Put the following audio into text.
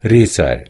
Risar